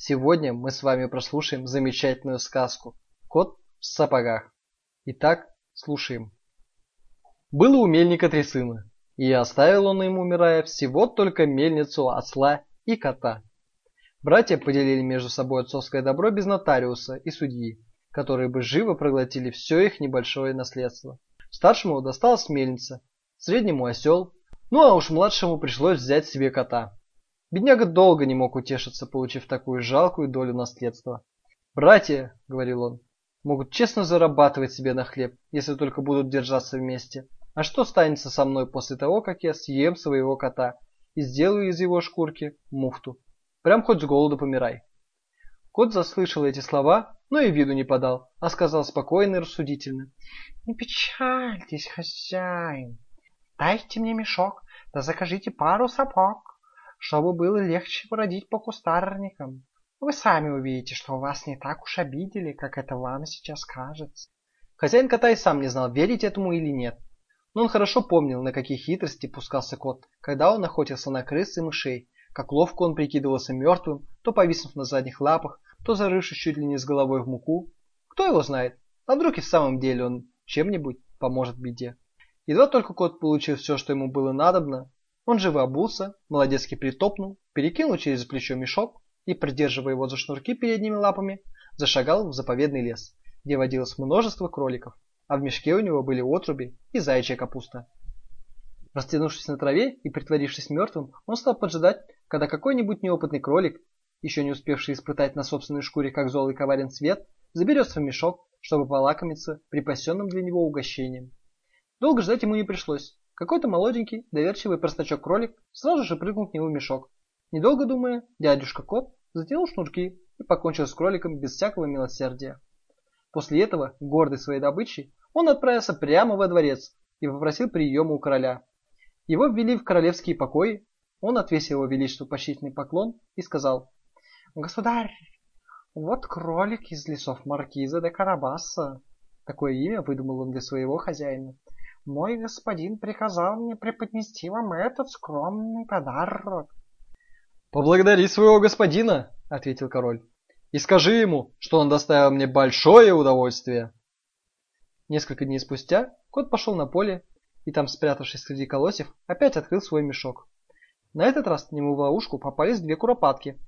Сегодня мы с вами прослушаем замечательную сказку «Кот в сапогах». Итак, слушаем. Было у мельника три сына, и оставил он им, умирая, всего только мельницу, осла и кота. Братья поделили между собой отцовское добро без нотариуса и судьи, которые бы живо проглотили все их небольшое наследство. Старшему досталась мельница, среднему осел, ну а уж младшему пришлось взять себе кота. Бедняга долго не мог утешиться, получив такую жалкую долю наследства. «Братья», — говорил он, — «могут честно зарабатывать себе на хлеб, если только будут держаться вместе. А что станется со мной после того, как я съем своего кота и сделаю из его шкурки муфту? Прям хоть с голоду помирай». Кот заслышал эти слова, но и виду не подал, а сказал спокойно и рассудительно. «Не печальтесь, хозяин. Дайте мне мешок, да закажите пару сапог чтобы было легче бродить по кустарникам. Вы сами увидите, что вас не так уж обидели, как это вам сейчас кажется. Хозяин кота и сам не знал, верить этому или нет. Но он хорошо помнил, на какие хитрости пускался кот, когда он охотился на крыс и мышей, как ловко он прикидывался мертвым, то повиснув на задних лапах, то зарывшись чуть ли не с головой в муку. Кто его знает, а вдруг и в самом деле он чем-нибудь поможет беде. Едва только кот получил все, что ему было надобно, он живо обулся, молодецки притопнул, перекинул через плечо мешок и, придерживая его за шнурки передними лапами, зашагал в заповедный лес, где водилось множество кроликов, а в мешке у него были отруби и заячья капуста. Растянувшись на траве и притворившись мертвым, он стал поджидать, когда какой-нибудь неопытный кролик, еще не успевший испытать на собственной шкуре, как золой коварен свет, заберется в мешок, чтобы полакомиться припасенным для него угощением. Долго ждать ему не пришлось. Какой-то молоденький, доверчивый простачок-кролик сразу же прыгнул к нему в мешок. Недолго думая, дядюшка-кот затянул шнурки и покончил с кроликом без всякого милосердия. После этого, гордый своей добычей, он отправился прямо во дворец и попросил приема у короля. Его ввели в королевские покои, он отвесил его величеству почтительный поклон и сказал, «Государь, вот кролик из лесов маркиза де Карабаса». Такое имя выдумал он для своего хозяина. Мой господин приказал мне преподнести вам этот скромный подарок. Поблагодари своего господина, ответил король, и скажи ему, что он доставил мне большое удовольствие. Несколько дней спустя кот пошел на поле и там, спрятавшись среди колосьев, опять открыл свой мешок. На этот раз к нему в ловушку попались две куропатки.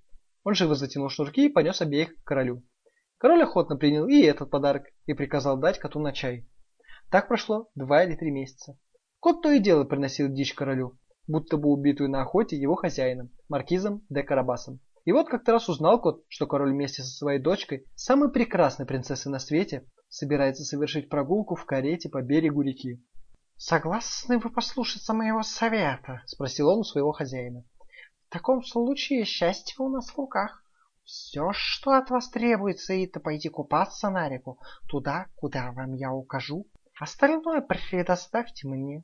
Он живо затянул шнурки и понес обеих к королю. Король охотно принял и этот подарок и приказал дать коту на чай. Так прошло два или три месяца. Кот то и дело приносил дичь королю, будто бы убитую на охоте его хозяином, маркизом де Карабасом. И вот как-то раз узнал кот, что король вместе со своей дочкой, самой прекрасной принцессой на свете, собирается совершить прогулку в карете по берегу реки. «Согласны вы послушаться моего совета?» – спросил он у своего хозяина. «В таком случае счастье у нас в руках. Все, что от вас требуется, это пойти купаться на реку, туда, куда вам я укажу, Остальное предоставьте мне.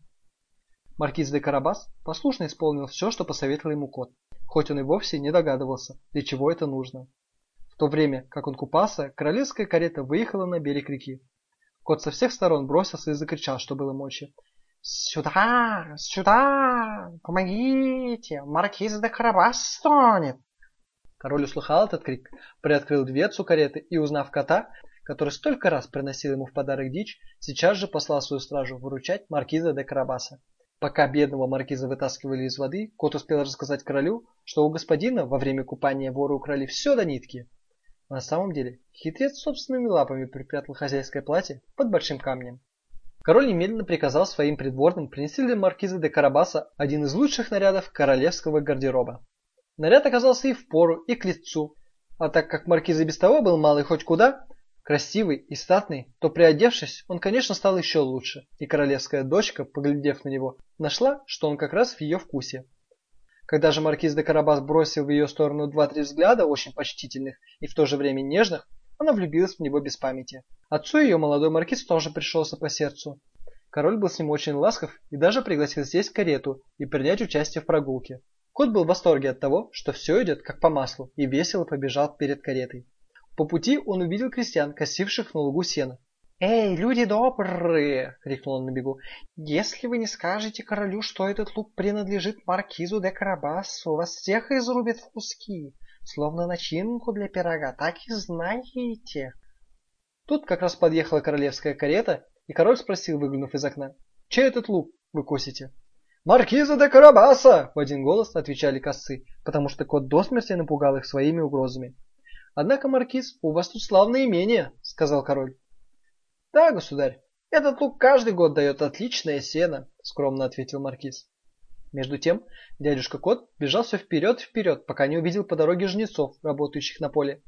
Маркиз де Карабас послушно исполнил все, что посоветовал ему кот, хоть он и вовсе не догадывался, для чего это нужно. В то время, как он купался, королевская карета выехала на берег реки. Кот со всех сторон бросился и закричал, что было мочи. «Сюда! Сюда! Помогите! Маркиз де Карабас стонет!» Король услыхал этот крик, приоткрыл дверцу кареты и, узнав кота, который столько раз приносил ему в подарок дичь, сейчас же послал свою стражу выручать маркиза де Карабаса. Пока бедного маркиза вытаскивали из воды, кот успел рассказать королю, что у господина во время купания воры украли все до нитки. На самом деле, хитрец собственными лапами припрятал хозяйское платье под большим камнем. Король немедленно приказал своим придворным принести для маркиза де Карабаса один из лучших нарядов королевского гардероба. Наряд оказался и в пору, и к лицу, а так как маркиз и без того был малый хоть куда, красивый и статный, то приодевшись, он, конечно, стал еще лучше, и королевская дочка, поглядев на него, нашла, что он как раз в ее вкусе. Когда же маркиз де Карабас бросил в ее сторону два-три взгляда, очень почтительных и в то же время нежных, она влюбилась в него без памяти. Отцу ее молодой маркиз тоже пришелся по сердцу. Король был с ним очень ласков и даже пригласил сесть в карету и принять участие в прогулке. Кот был в восторге от того, что все идет как по маслу, и весело побежал перед каретой. По пути он увидел крестьян, косивших на лугу сена. «Эй, люди добрые!» — крикнул он на бегу. «Если вы не скажете королю, что этот лук принадлежит маркизу де Карабасу, вас всех изрубят в куски. словно начинку для пирога, так и знаете. Тут как раз подъехала королевская карета, и король спросил, выглянув из окна, «Чей этот лук вы косите?» «Маркиза де Карабаса!» – в один голос отвечали косцы, потому что кот до смерти напугал их своими угрозами. «Однако, Маркиз, у вас тут славное имение», – сказал король. «Да, государь, этот лук каждый год дает отличное сено», – скромно ответил Маркиз. Между тем, дядюшка Кот бежал все вперед и вперед, пока не увидел по дороге жнецов, работающих на поле.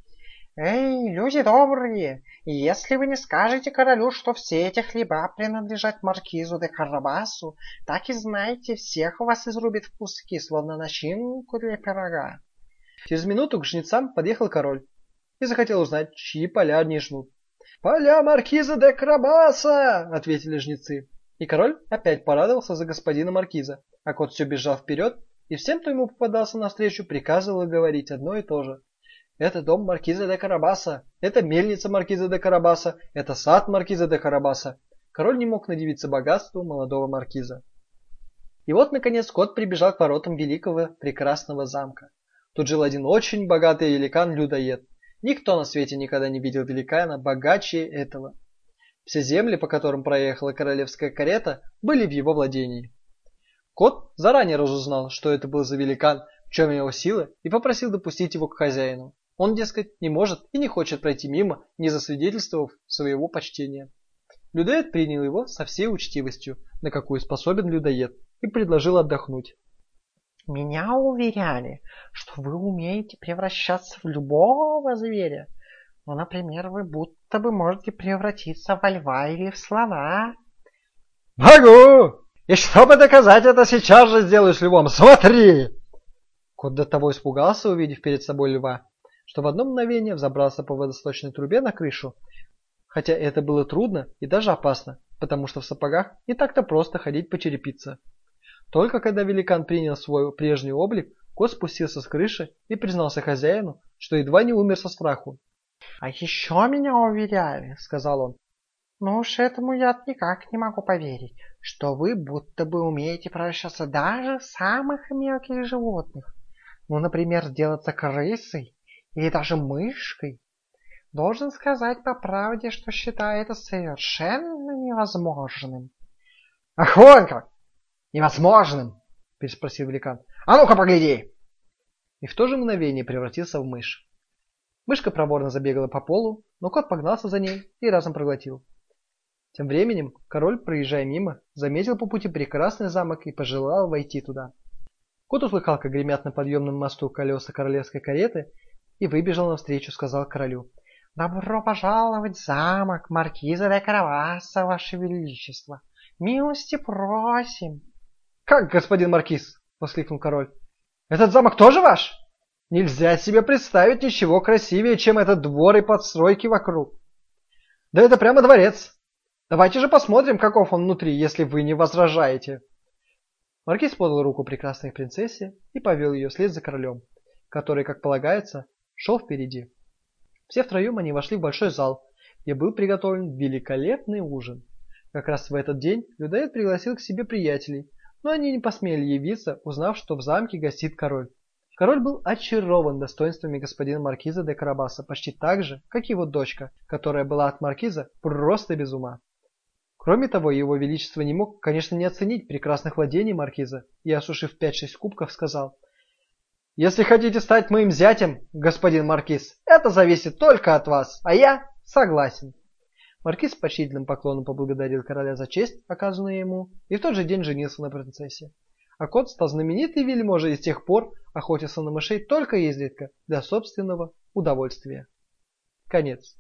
«Эй, люди добрые, если вы не скажете королю, что все эти хлеба принадлежат маркизу де Карабасу, так и знаете, всех вас изрубит в куски, словно начинку для пирога». Через минуту к жнецам подъехал король и захотел узнать, чьи поля они жнут. «Поля маркиза де Карабаса!» — ответили жнецы. И король опять порадовался за господина маркиза, а кот все бежал вперед, и всем, кто ему попадался навстречу, приказывал говорить одно и то же. Это дом маркиза де Карабаса, это мельница маркиза де Карабаса, это сад маркиза де Карабаса. Король не мог надевиться богатству молодого маркиза. И вот, наконец, кот прибежал к воротам великого прекрасного замка. Тут жил один очень богатый великан-людоед. Никто на свете никогда не видел великана богаче этого. Все земли, по которым проехала королевская карета, были в его владении. Кот заранее разузнал, что это был за великан, в чем его сила, и попросил допустить его к хозяину. Он, дескать, не может и не хочет пройти мимо, не засвидетельствовав своего почтения. Людоед принял его со всей учтивостью, на какую способен людоед, и предложил отдохнуть. «Меня уверяли, что вы умеете превращаться в любого зверя. Ну, например, вы будто бы можете превратиться во льва или в слона». «Могу! И чтобы доказать это, сейчас же сделаю с львом. Смотри!» Кот до того испугался, увидев перед собой льва, что в одно мгновение взобрался по водосточной трубе на крышу, хотя это было трудно и даже опасно, потому что в сапогах не так-то просто ходить по черепице. Только когда великан принял свой прежний облик, кот спустился с крыши и признался хозяину, что едва не умер со страху. «А еще меня уверяли», — сказал он. «Ну уж этому я никак не могу поверить, что вы будто бы умеете превращаться даже самых мелких животных. Ну, например, сделаться крысой или даже мышкой. Должен сказать по правде, что считаю это совершенно невозможным. Ах, вон как! Невозможным! Переспросил великан. А ну-ка погляди! И в то же мгновение превратился в мышь. Мышка проворно забегала по полу, но кот погнался за ней и разом проглотил. Тем временем король, проезжая мимо, заметил по пути прекрасный замок и пожелал войти туда. Кот услыхал, как гремят на подъемном мосту колеса королевской кареты и выбежал навстречу, сказал королю. «Добро пожаловать в замок маркиза де Караваса, ваше величество! Милости просим!» «Как, господин маркиз?» — воскликнул король. «Этот замок тоже ваш? Нельзя себе представить ничего красивее, чем этот двор и подстройки вокруг. Да это прямо дворец. Давайте же посмотрим, каков он внутри, если вы не возражаете». Маркиз подал руку прекрасной принцессе и повел ее вслед за королем, который, как полагается, шел впереди. Все втроем они вошли в большой зал, где был приготовлен великолепный ужин. Как раз в этот день людоед пригласил к себе приятелей, но они не посмели явиться, узнав, что в замке гостит король. Король был очарован достоинствами господина маркиза де Карабаса почти так же, как его дочка, которая была от маркиза просто без ума. Кроме того, его величество не мог, конечно, не оценить прекрасных владений маркиза и, осушив 5-6 кубков, сказал – если хотите стать моим зятем, господин Маркиз, это зависит только от вас, а я согласен. Маркиз с почтительным поклоном поблагодарил короля за честь, оказанную ему, и в тот же день женился на принцессе. А кот стал знаменитый вельможей и с тех пор охотился на мышей только изредка для собственного удовольствия. Конец.